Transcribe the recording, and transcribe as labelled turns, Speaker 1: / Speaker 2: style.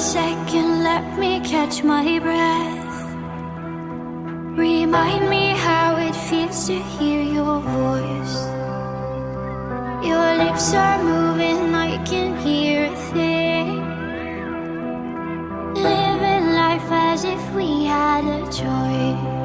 Speaker 1: second, let me catch my breath. Remind me how it feels to hear your voice. Your lips are moving, I can hear a thing. Living life as if we had a choice.